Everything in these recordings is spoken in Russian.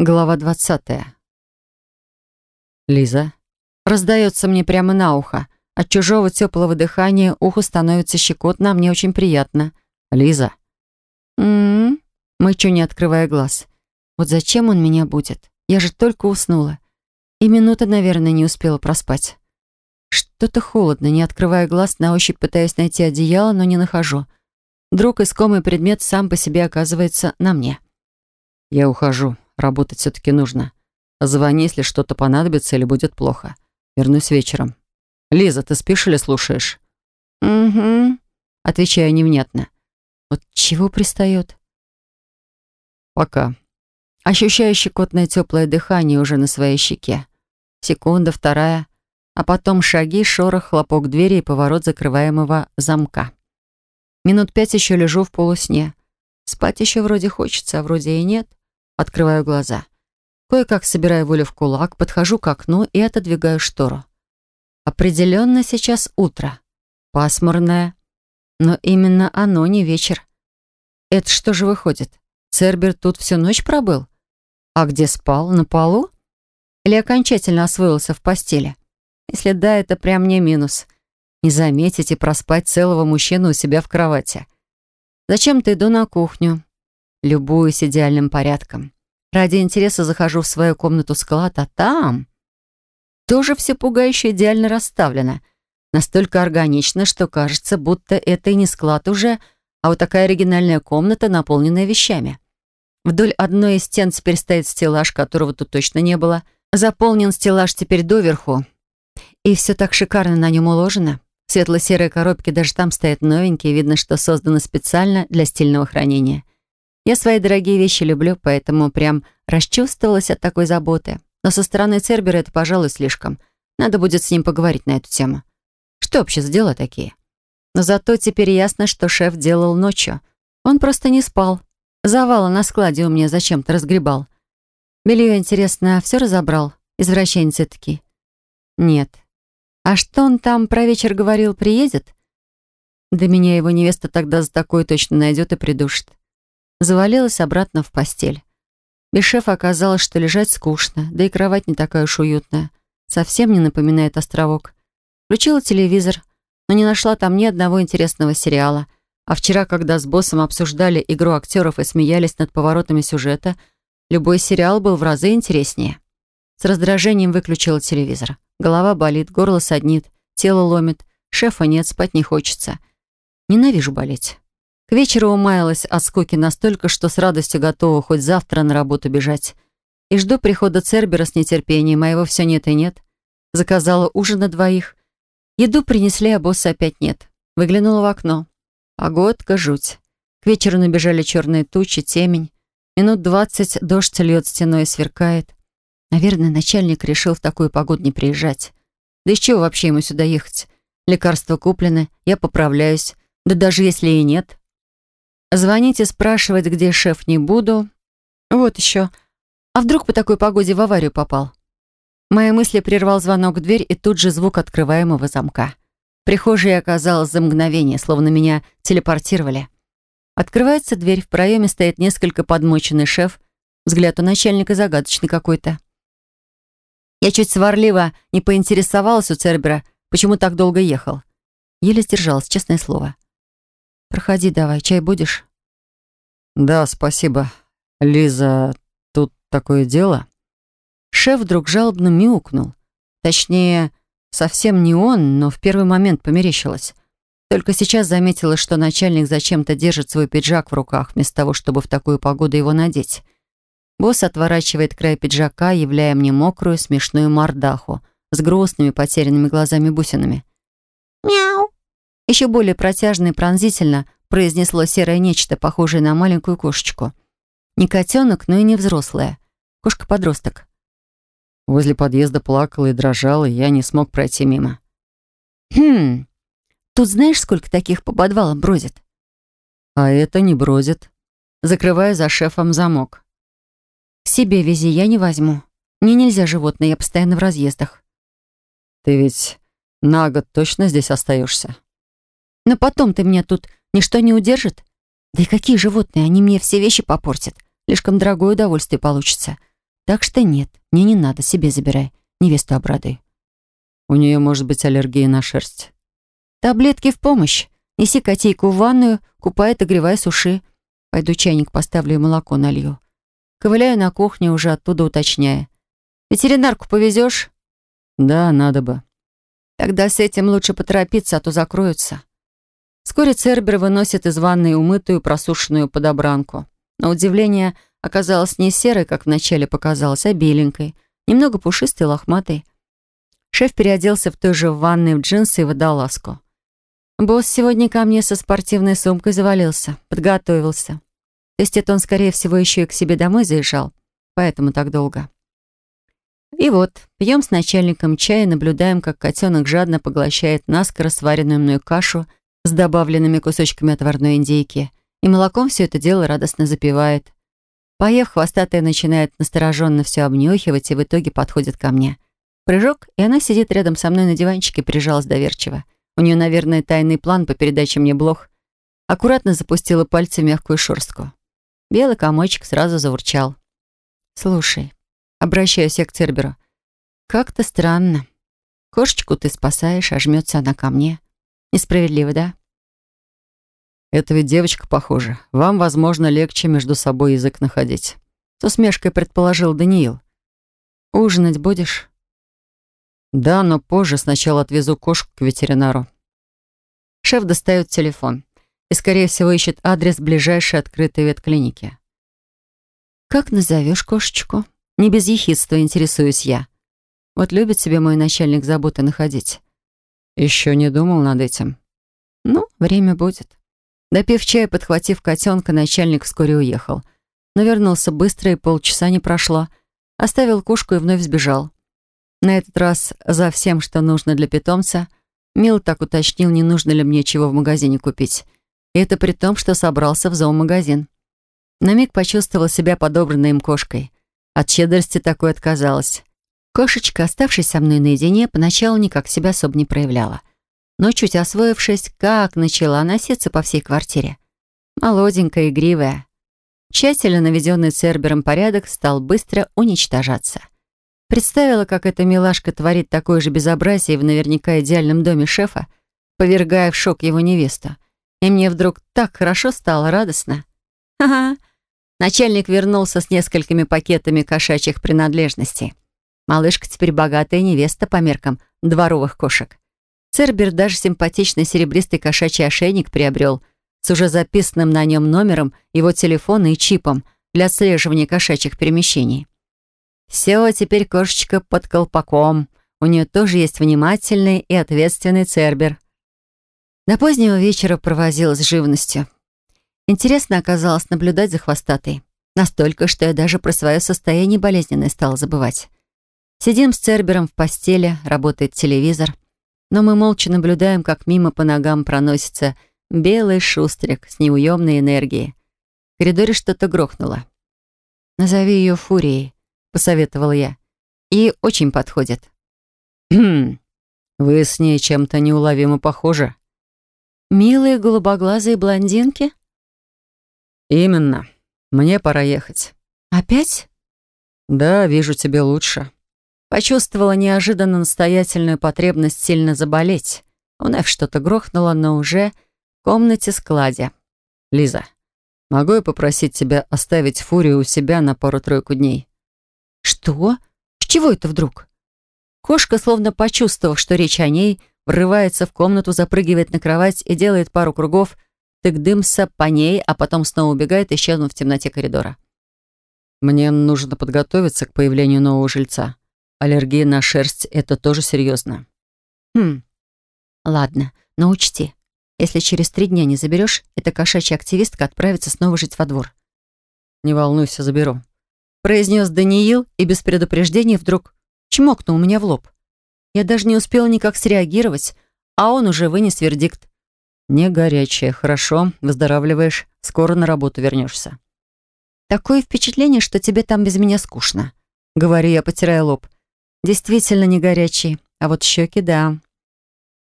Глава двадцатая. Лиза. Раздается мне прямо на ухо. От чужого теплого дыхания уху становится щекотно, а мне очень приятно. Лиза. М-м-м. Мычу, не открывая глаз. Вот зачем он меня будет? Я же только уснула. И минуты, наверное, не успела проспать. Что-то холодно, не открывая глаз, на ощупь пытаюсь найти одеяло, но не нахожу. Вдруг искомый предмет сам по себе оказывается на мне. Я ухожу. Работать все-таки нужно. Звони, если что-то понадобится или будет плохо. Вернусь вечером. Лиза, ты спишь или слушаешь? Угу. Отвечаю невнятно. Вот чего пристает? Пока. Ощущаю щекотное теплое дыхание уже на своей щеке. Секунда, вторая, а потом шаги, шорох, хлопок двери и поворот закрываемого замка. Минут пять еще лежу в полусне. Спать еще вроде хочется, а вроде и нет. Открываю глаза. Кое-как собираю волю в кулак, подхожу к окну и отодвигаю штору. Определенно сейчас утро. Пасмурное. Но именно оно не вечер. Это что же выходит? Цербер тут всю ночь пробыл? А где спал? На полу? Или окончательно освоился в постели? Если да, это прям не минус. Не заметить и проспать целого мужчину у себя в кровати. Зачем-то иду на кухню. Любуюсь идеальным порядком. Ради интереса захожу в свою комнату-склад, а там... Тоже все пугающе идеально расставлено. Настолько органично, что кажется, будто это и не склад уже, а вот такая оригинальная комната, наполненная вещами. Вдоль одной из стен теперь стоит стеллаж, которого тут точно не было. Заполнен стеллаж теперь доверху. И все так шикарно на нем уложено. Светло-серые коробки даже там стоят новенькие, видно, что созданы специально для стильного хранения. Я свои дорогие вещи люблю, поэтому прям расчувствовалась от такой заботы. Но со стороны Цербера это, пожалуй, слишком. Надо будет с ним поговорить на эту тему. Что вообще за дела такие? Но зато теперь ясно, что шеф делал ночью. Он просто не спал. Завалы на складе у меня зачем-то разгребал. Белье, интересно, все разобрал? Извращенец таки. Нет. А что он там про вечер говорил, приедет? Да меня его невеста тогда за такое точно найдет и придушит завалилась обратно в постель. Без шефа оказалось, что лежать скучно, да и кровать не такая уж уютная. Совсем не напоминает островок. Включила телевизор, но не нашла там ни одного интересного сериала. А вчера, когда с боссом обсуждали игру актеров и смеялись над поворотами сюжета, любой сериал был в разы интереснее. С раздражением выключила телевизор. Голова болит, горло саднит, тело ломит, шефа нет, спать не хочется. Ненавижу болеть. К вечеру умаялась от скуки настолько, что с радостью готова хоть завтра на работу бежать. И жду прихода Цербера с нетерпением, а его все нет и нет. Заказала ужин на двоих. Еду принесли, а босса опять нет. Выглянула в окно. Погодка жуть. К вечеру набежали черные тучи, темень. Минут двадцать дождь льет стеной и сверкает. Наверное, начальник решил в такую погоду не приезжать. Да из чего вообще ему сюда ехать? Лекарства куплены, я поправляюсь. Да даже если и нет, Звонить и спрашивать, где шеф, не буду. Вот еще. А вдруг по такой погоде в аварию попал? Мои мысли прервал звонок в дверь и тут же звук открываемого замка. В прихожей оказалось за мгновение, словно меня телепортировали. Открывается дверь, в проеме стоит несколько подмоченный шеф. Взгляд у начальника загадочный какой-то. Я чуть сварливо не поинтересовалась у Цербера, почему так долго ехал. Еле сдержалась, честное слово. Проходи давай, чай будешь?» «Да, спасибо. Лиза, тут такое дело?» Шеф вдруг жалобно мяукнул. Точнее, совсем не он, но в первый момент померещилось. Только сейчас заметила, что начальник зачем-то держит свой пиджак в руках, вместо того, чтобы в такую погоду его надеть. Босс отворачивает край пиджака, являя мне мокрую, смешную мордаху с грустными, потерянными глазами-бусинами. «Мяу!» Еще более протяжно и пронзительно произнесло серое нечто, похожее на маленькую кошечку. Не котенок, но и не взрослая. Кошка-подросток. Возле подъезда плакала и дрожала, и я не смог пройти мимо. «Хм, тут знаешь, сколько таких по подвалам бродит?» «А это не бродит». Закрываю за шефом замок. себе вези, я не возьму. Мне нельзя животное, я постоянно в разъездах». «Ты ведь на год точно здесь остаешься?» Но потом ты меня тут ничто не удержит. Да и какие животные, они мне все вещи попортят. Слишком дорогое удовольствие получится. Так что нет, мне не надо, себе забирай. Невесту обрадуй. У нее может быть аллергия на шерсть. Таблетки в помощь. Неси котейку в ванную, купай, отогревай, суши. Пойду чайник поставлю и молоко налью. Ковыляю на кухню, уже оттуда уточняя. Ветеринарку повезешь? Да, надо бы. Тогда с этим лучше поторопиться, а то закроются. Вскоре Цербер выносит из ванной умытую, просушенную подобранку. На удивление, оказалась не серой, как вначале показалось, а беленькой, немного пушистой лохматой. Шеф переоделся в той же ванной в джинсы и водолазку. Босс сегодня ко мне со спортивной сумкой завалился, подготовился. То есть это он, скорее всего, еще и к себе домой заезжал, поэтому так долго. И вот, пьем с начальником чай и наблюдаем, как котенок жадно поглощает наскоро сваренную мной кашу с добавленными кусочками отварной индейки, и молоком все это дело радостно запивает. Поев, хвостатая начинает настороженно все обнюхивать и в итоге подходит ко мне. Прыжок, и она сидит рядом со мной на диванчике, прижалась доверчиво. У нее, наверное, тайный план по передаче мне блох. Аккуратно запустила пальцы в мягкую шерстку. Белый комочек сразу заурчал. «Слушай, обращаюсь я к Церберу. Как-то странно. Кошечку ты спасаешь, а жмется она ко мне. Несправедливо, да?» «Это ведь девочка похожа. Вам, возможно, легче между собой язык находить». С усмешкой предположил Даниил. «Ужинать будешь?» «Да, но позже сначала отвезу кошку к ветеринару». Шеф достает телефон и, скорее всего, ищет адрес ближайшей открытой ветклиники. «Как назовешь кошечку?» Не без ехидства интересуюсь я. Вот любит себе мой начальник заботы находить. Еще не думал над этим. Ну, время будет. Допив чая, подхватив котенка, начальник вскоре уехал. Но вернулся быстро, и полчаса не прошло. Оставил кошку и вновь сбежал. На этот раз за всем, что нужно для питомца. Мил так уточнил, не нужно ли мне чего в магазине купить. И это при том, что собрался в зоомагазин. На миг почувствовал себя подобранной им кошкой. От щедрости такой отказалась. Кошечка, оставшись со мной наедине, поначалу никак себя особо не проявляла. Но чуть освоившись, как начала носиться по всей квартире. Молоденькая, игривая. Тщательно наведенный Цербером порядок стал быстро уничтожаться. Представила, как эта милашка творит такое же безобразие в наверняка идеальном доме шефа, повергая в шок его невесту. И мне вдруг так хорошо стало, радостно. Ха-ха. Начальник вернулся с несколькими пакетами кошачьих принадлежностей. Малышка теперь богатая невеста по меркам дворовых кошек. Цербер даже симпатичный серебристый кошачий ошейник приобрел с уже записанным на нем номером его телефона и чипом для отслеживания кошачьих перемещений. Все, теперь кошечка под колпаком. У нее тоже есть внимательный и ответственный Цербер. До позднего вечера провозила с живностью. Интересно оказалось наблюдать за хвостатой. Настолько, что я даже про свое состояние болезненное стала забывать. Сидим с Цербером в постели, работает телевизор. Но мы молча наблюдаем, как мимо по ногам проносится белый шустрик с неуемной энергией. В коридоре что-то грохнуло. «Назови ее Фурией», — посоветовала я. «И очень подходит». «Хм, вы с ней чем-то неуловимо похожи», Милые голубоглазые блондинки? Именно. Мне пора ехать. Опять? Да, вижу тебе лучше. Почувствовала неожиданно настоятельную потребность сильно заболеть. Вновь что-то грохнуло, но уже в комнате складе. Лиза, могу я попросить тебя оставить Фурию у себя на пару-тройку дней? Что? С чего это вдруг? Кошка, словно почувствовав, что речь о ней, врывается в комнату, запрыгивает на кровать и делает пару кругов, тык-дымся по ней, а потом снова убегает, исчезнув в темноте коридора. «Мне нужно подготовиться к появлению нового жильца. Аллергия на шерсть — это тоже серьезно». «Хм, ладно, но учти, если через три дня не заберешь, эта кошачья активистка отправится снова жить во двор». «Не волнуйся, заберу», — произнес Даниил и без предупреждения вдруг чмокнул меня в лоб. Я даже не успела никак среагировать, а он уже вынес вердикт. «Не горячая, хорошо, выздоравливаешь, скоро на работу вернешься». «Такое впечатление, что тебе там без меня скучно», — говорю я, потирая лоб. «Действительно не горячий, а вот щеки — да».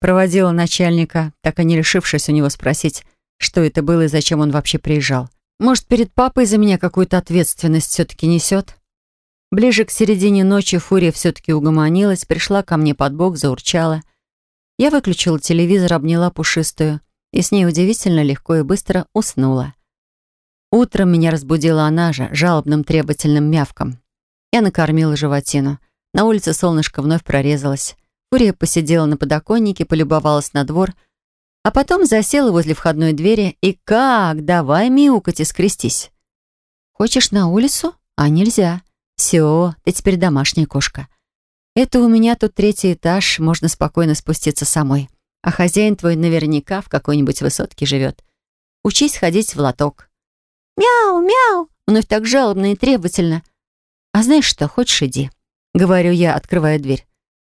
Проводила начальника, так и не решившись у него спросить, что это было и зачем он вообще приезжал. Может, перед папой за меня какую-то ответственность все-таки несет? Ближе к середине ночи фурия все-таки угомонилась, пришла ко мне под бок, заурчала. Я выключила телевизор, обняла пушистую и с ней удивительно легко и быстро уснула. Утром меня разбудила она же, жалобным требовательным мявком. Я накормила животину. На улице солнышко вновь прорезалось. Фурия посидела на подоконнике, полюбовалась на двор, а потом засела возле входной двери и как, давай мяукать и скрестись. «Хочешь на улицу? А нельзя. Все, ты теперь домашняя кошка. Это у меня тут третий этаж, можно спокойно спуститься самой. А хозяин твой наверняка в какой-нибудь высотке живет. Учись ходить в лоток». «Мяу, мяу!» Вновь так жалобно и требовательно. «А знаешь что, хочешь иди?» Говорю я, открывая дверь.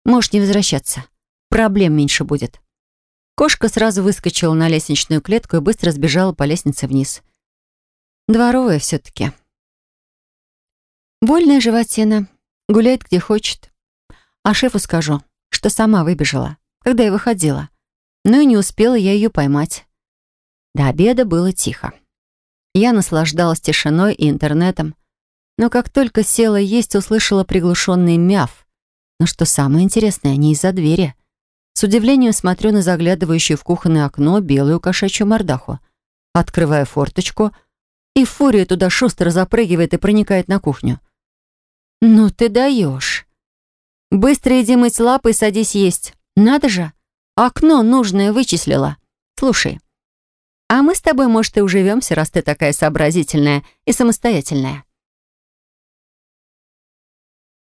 «Можешь не возвращаться. Проблем меньше будет». Кошка сразу выскочила на лестничную клетку и быстро сбежала по лестнице вниз. Дворовая все-таки. Вольная животина. Гуляет где хочет. А шефу скажу, что сама выбежала, когда я выходила. Ну и не успела я ее поймать. До обеда было тихо. Я наслаждалась тишиной и интернетом, но как только села есть, услышала приглушенный мяв. Но что самое интересное, не из-за двери. С удивлением смотрю на заглядывающую в кухонное окно белую кошачью мордаху. Открываю форточку, и фурия туда шустро запрыгивает и проникает на кухню. «Ну ты даешь!» «Быстро иди мыть лапы и садись есть. Надо же! Окно нужное вычислила. Слушай, а мы с тобой, может, и уживемся, раз ты такая сообразительная и самостоятельная.